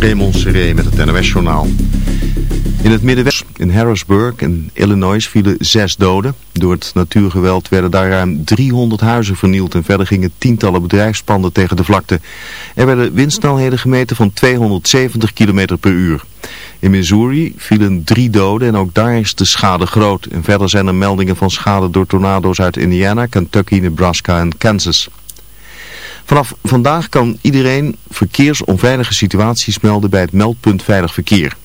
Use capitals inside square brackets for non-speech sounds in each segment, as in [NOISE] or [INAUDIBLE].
Raymond Seré met het NOS-journaal. In het Middenwesten, in Harrisburg in Illinois, vielen zes doden. Door het natuurgeweld werden daar ruim 300 huizen vernield en verder gingen tientallen bedrijfspanden tegen de vlakte. Er werden windsnelheden gemeten van 270 km per uur. In Missouri vielen drie doden en ook daar is de schade groot. En verder zijn er meldingen van schade door tornado's uit Indiana, Kentucky, Nebraska en Kansas. Vanaf vandaag kan iedereen verkeersonveilige situaties melden bij het meldpunt Veilig Verkeer.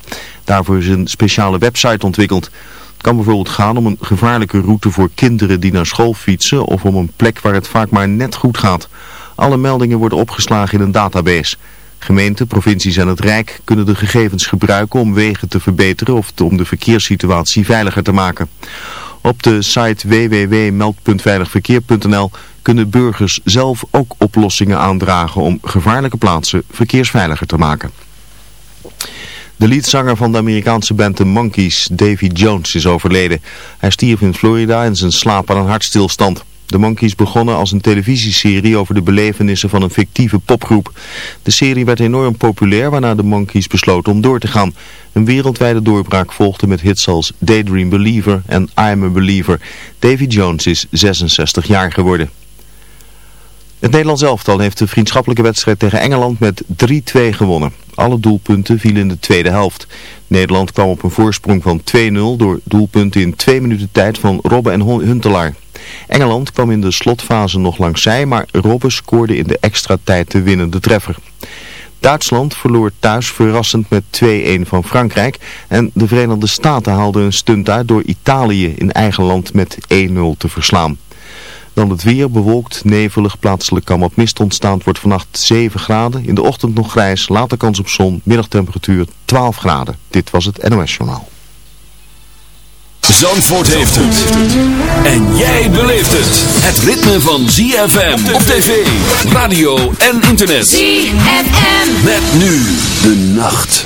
Daarvoor is een speciale website ontwikkeld. Het kan bijvoorbeeld gaan om een gevaarlijke route voor kinderen die naar school fietsen of om een plek waar het vaak maar net goed gaat. Alle meldingen worden opgeslagen in een database. Gemeenten, provincies en het Rijk kunnen de gegevens gebruiken om wegen te verbeteren of om de verkeerssituatie veiliger te maken. Op de site www.meld.veiligverkeer.nl kunnen burgers zelf ook oplossingen aandragen om gevaarlijke plaatsen verkeersveiliger te maken. De leadzanger van de Amerikaanse band The Monkees, Davy Jones, is overleden. Hij stierf in Florida in zijn slaap aan een hartstilstand. De Monkees begonnen als een televisieserie over de belevenissen van een fictieve popgroep. De serie werd enorm populair waarna de Monkees besloten om door te gaan. Een wereldwijde doorbraak volgde met hits als Daydream Believer en I'm a Believer. Davy Jones is 66 jaar geworden. Het Nederlands elftal heeft de vriendschappelijke wedstrijd tegen Engeland met 3-2 gewonnen. Alle doelpunten vielen in de tweede helft. Nederland kwam op een voorsprong van 2-0 door doelpunten in twee minuten tijd van Robben en Huntelaar. Engeland kwam in de slotfase nog langs zij, maar Robben scoorde in de extra tijd de winnende treffer. Duitsland verloor thuis verrassend met 2-1 van Frankrijk en de Verenigde Staten haalden een stunt uit door Italië in eigen land met 1-0 te verslaan. Dan het weer bewolkt, nevelig, plaatselijk kan wat mist ontstaan. Het wordt vannacht 7 graden. In de ochtend nog grijs, later kans op zon. Middagtemperatuur 12 graden. Dit was het NOS Journaal. Zandvoort heeft het. En jij beleeft het. Het ritme van ZFM op tv, radio en internet. ZFM. Met nu de nacht.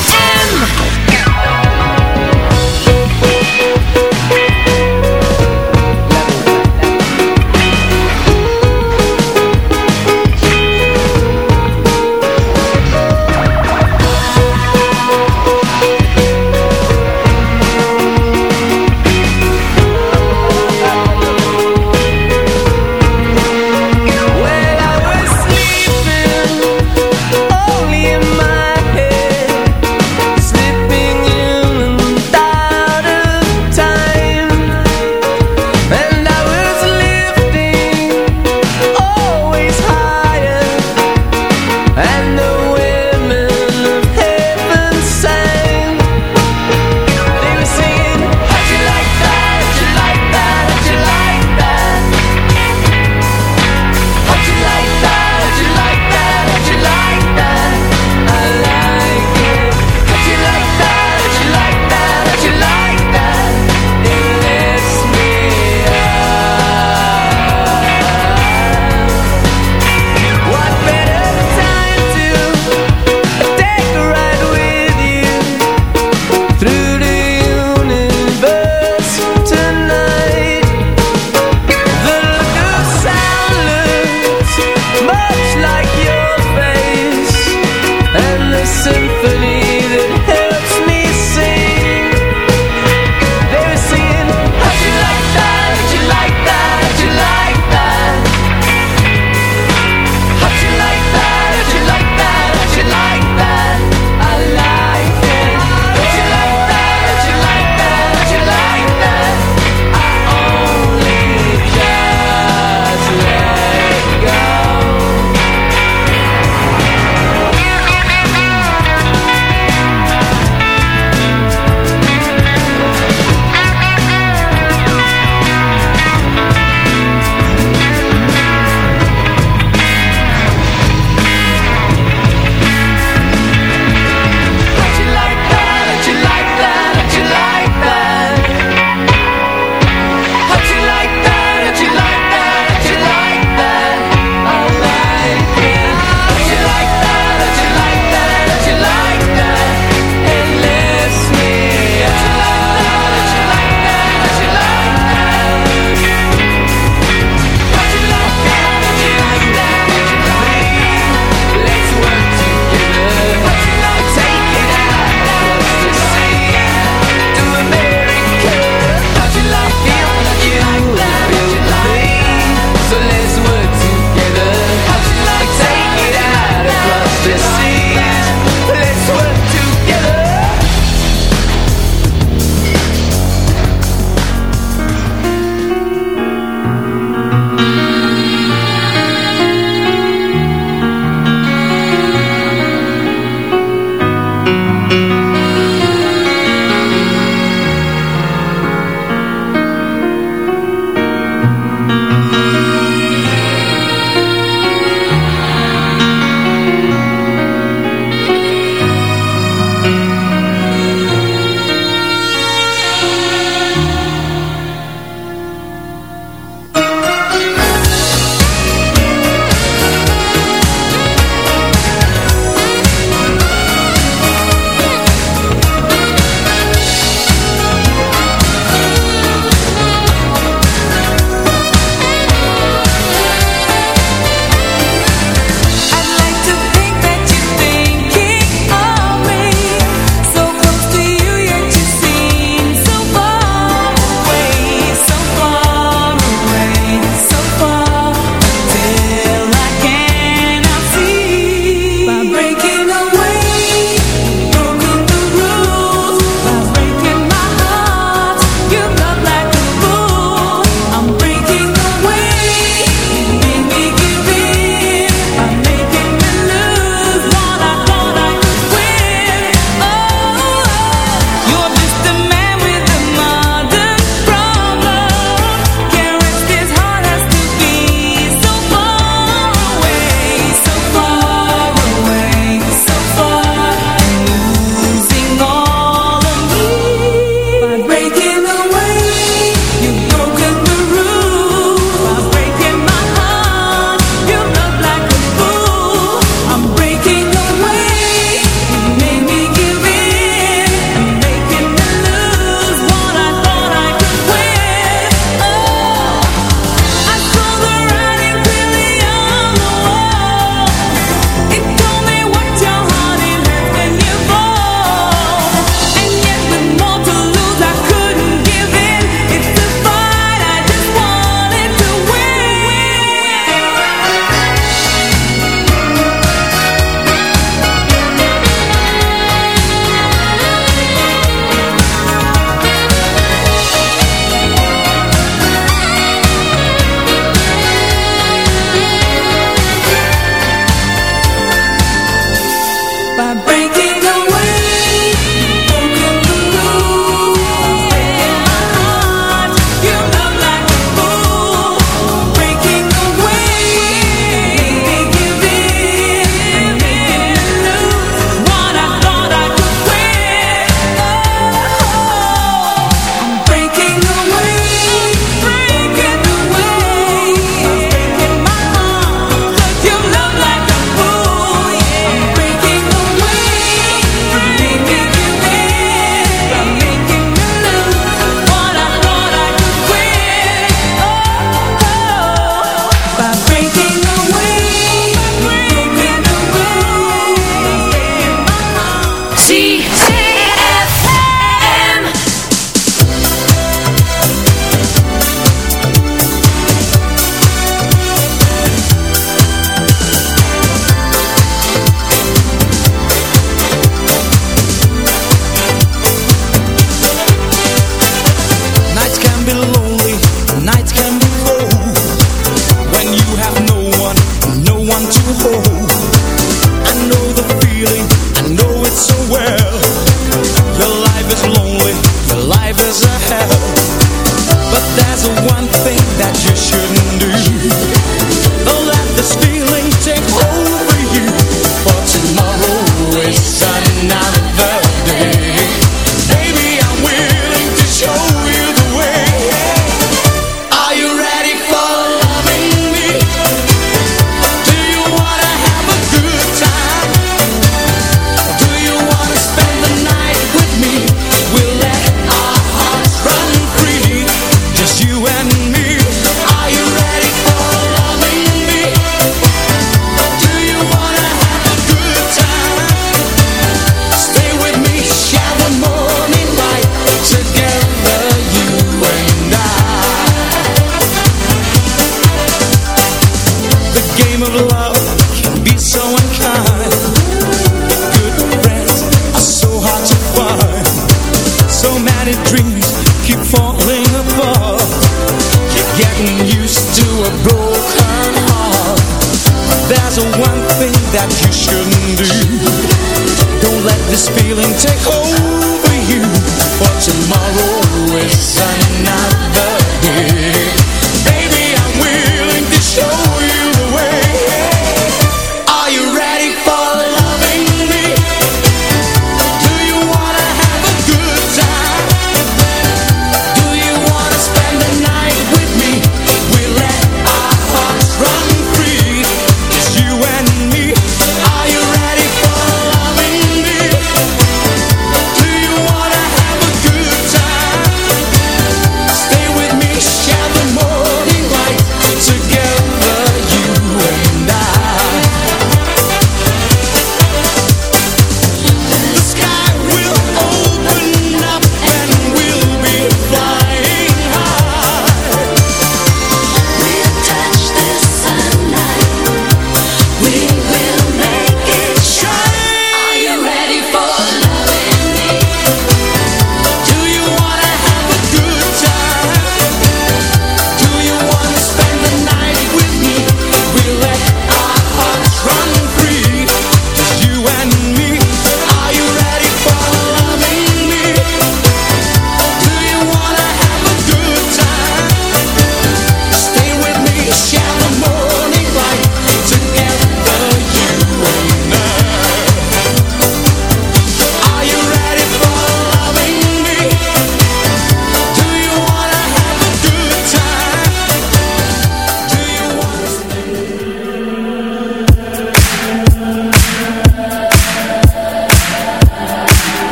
ZFM.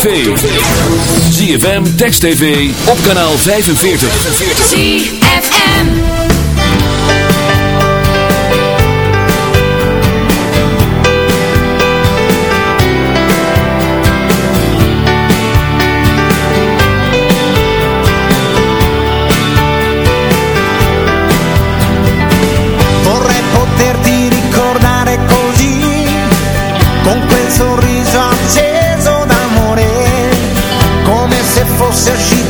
tv. ZFM, Text TV, op kanaal 45. C ZFM. Vorrei poterti ricordare così, con quel sorriso.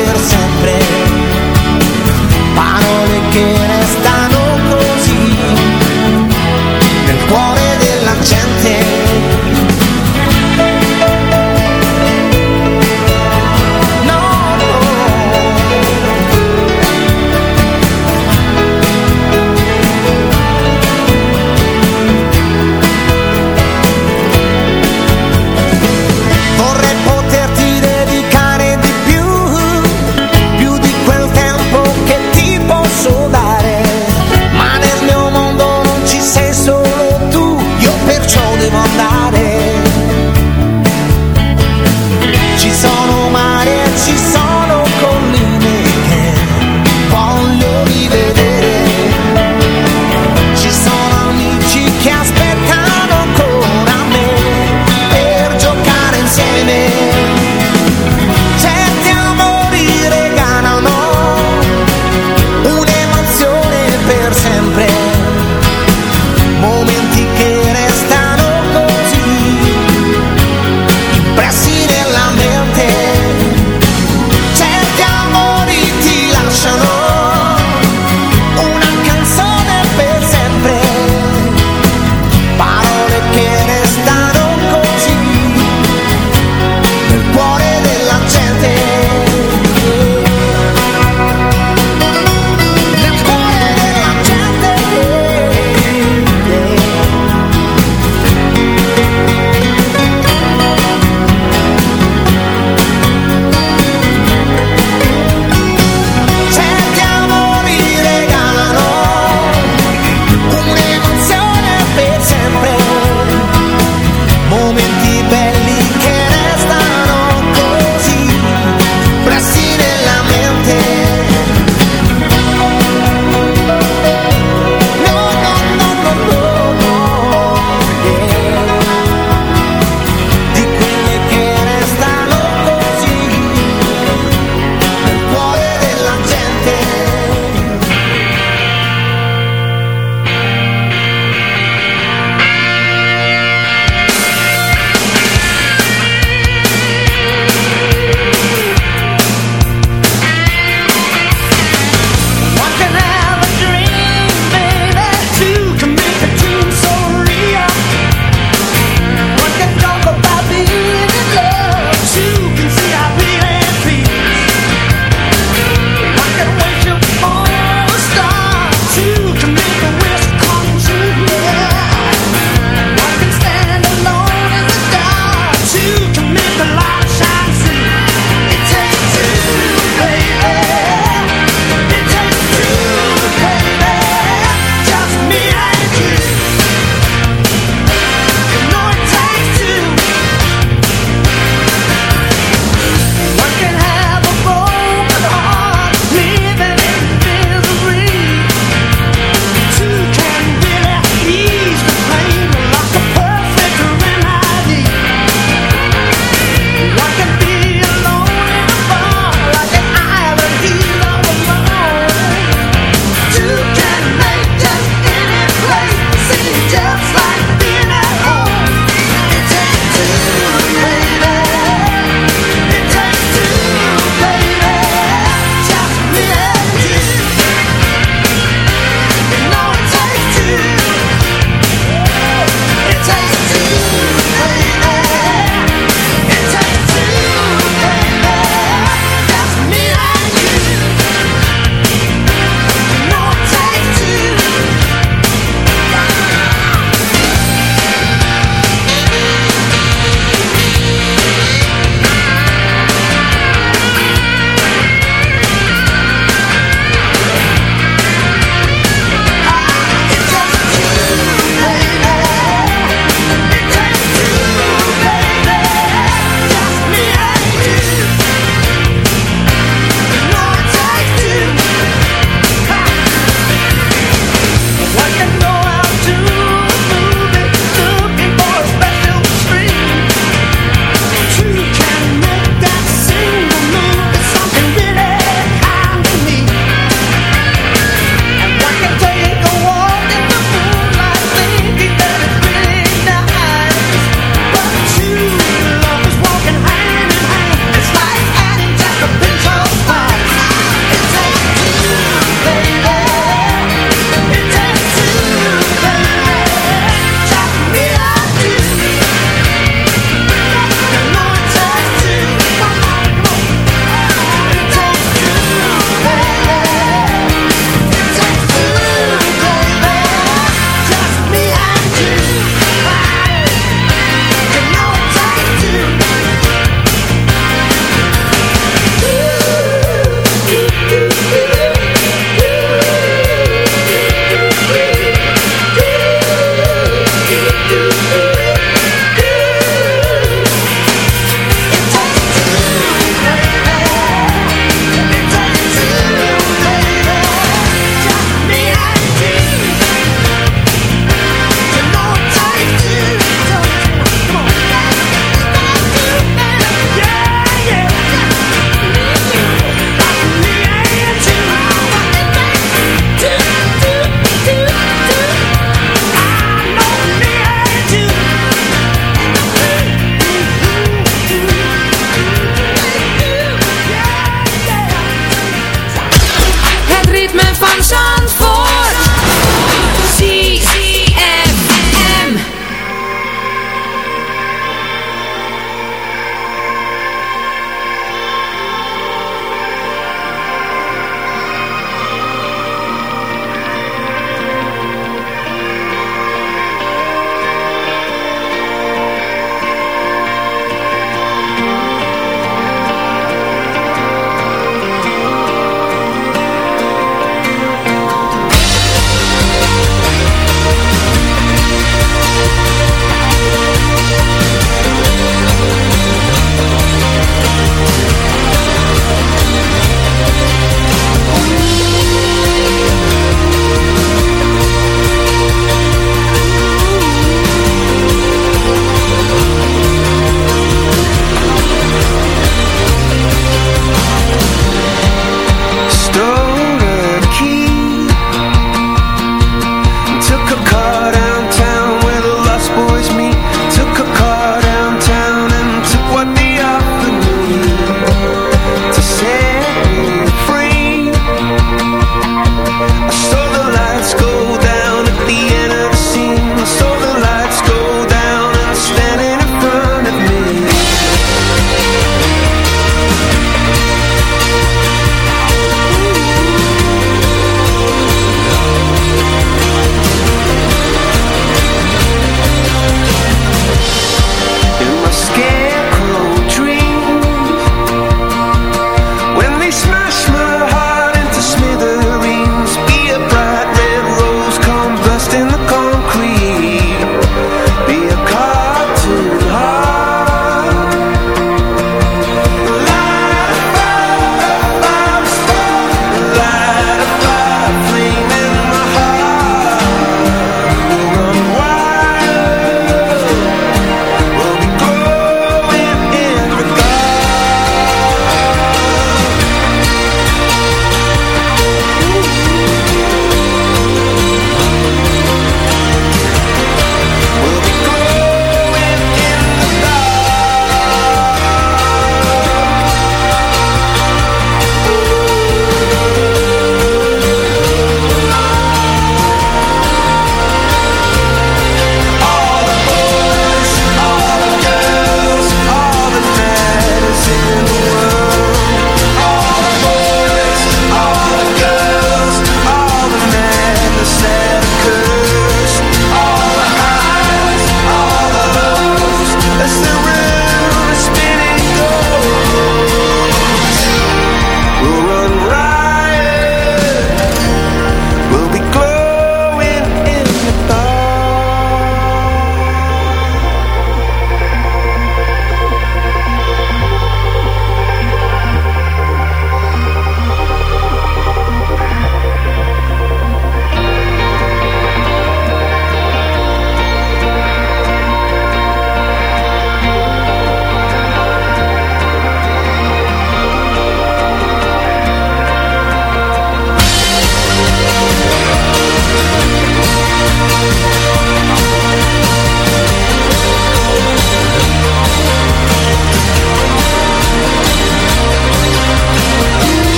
dispersar.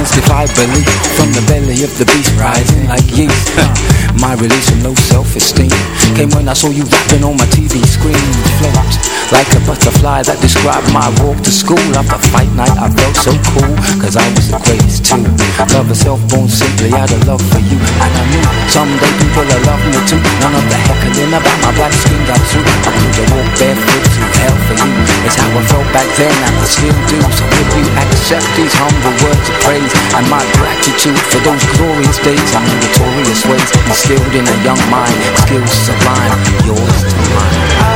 belief From the belly of the beast rising like yeast. [LAUGHS] My release of low self-esteem. Came when I saw you rapping on my TV screen. Float Like a butterfly that described my walk to school. After fight night I felt so cool Cause I was the greatest too. Love herself born simply out of love for you. And I knew someday people will love me too. None of the heckling about my black skin got through. I could walk barefoot how I felt back then I still do. So if you accept these humble words of praise And my gratitude for those glorious days And notorious ways instilled in a young mind Skills sublime, yours to mine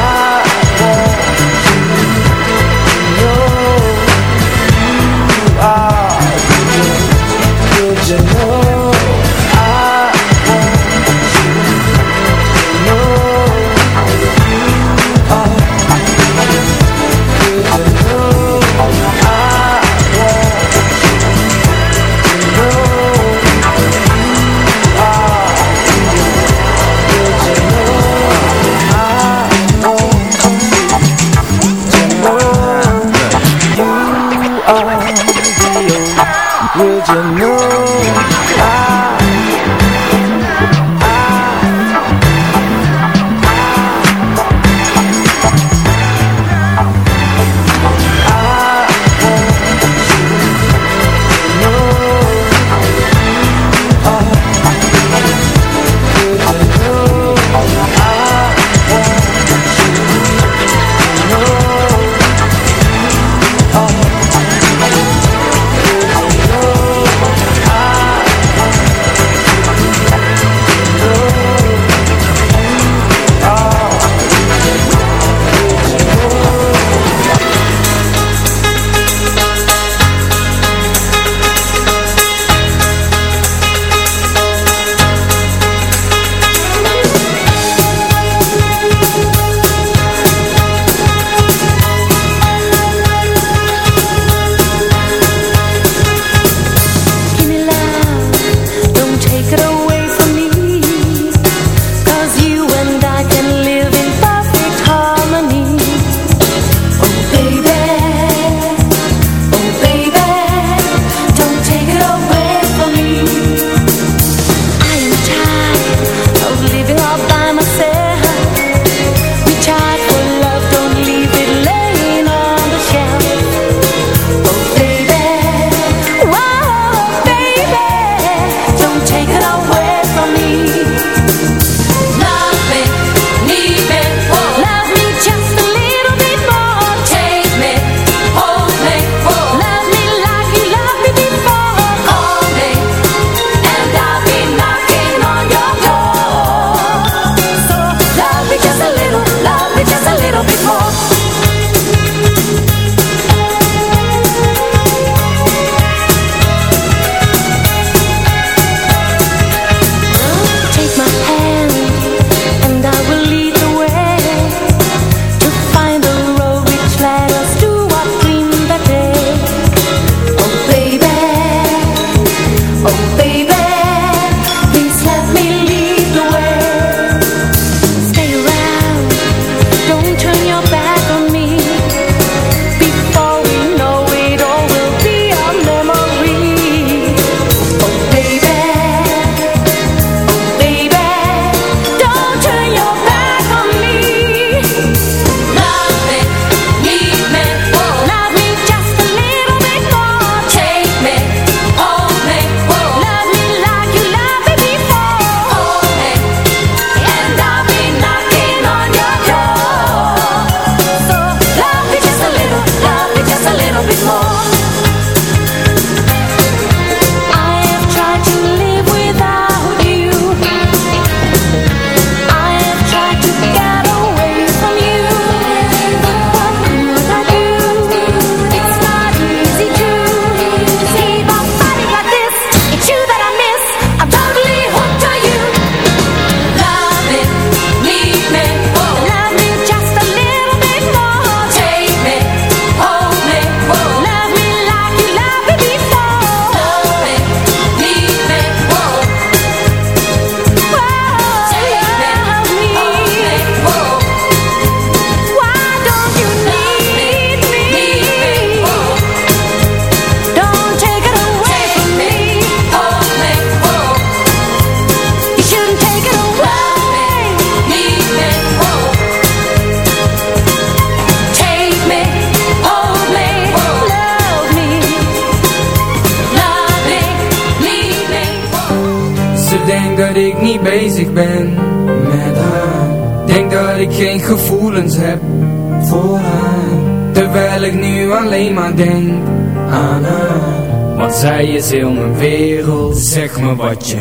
zij is heel mijn wereld Zeg me wat je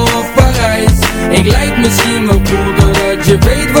Ik lijk misschien wel cool Doordat je weet wat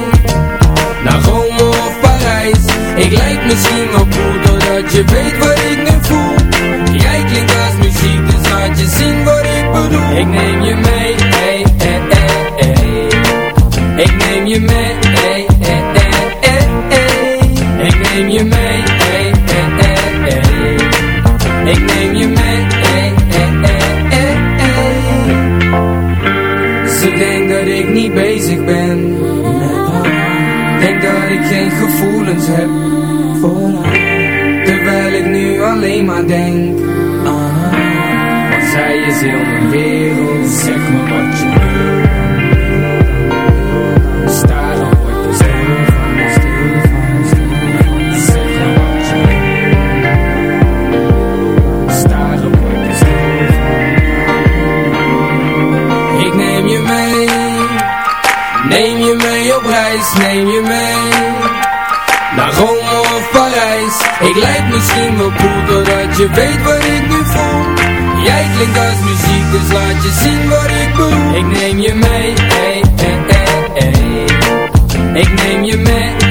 Ik lijk misschien wel cool Doordat je weet wat ik nu voel Jij klinkt als muziek Dus laat je zien wat ik bedoel Ik neem je mee hey, hey, hey, hey. Ik neem je mee hey, hey, hey, hey. Ik neem je mee hey, hey, hey. Ik neem je mee hey, hey, hey, hey. Ze dat ik niet bezig ben Denk dat ik geen gevoelens heb Zeg me wat je wil. Sta dan word ik stil van, stil Zeg me wat je wil. Sta dan word ik stil Ik neem je mee. Neem je mee op reis, neem je mee Naar Rome of Parijs. Ik lijk misschien wel cool Doordat je weet wat ik Jij klinkt als muziek Dus laat je zien wat ik bedoel Ik neem je mee hey, hey, hey, hey. Ik neem je mee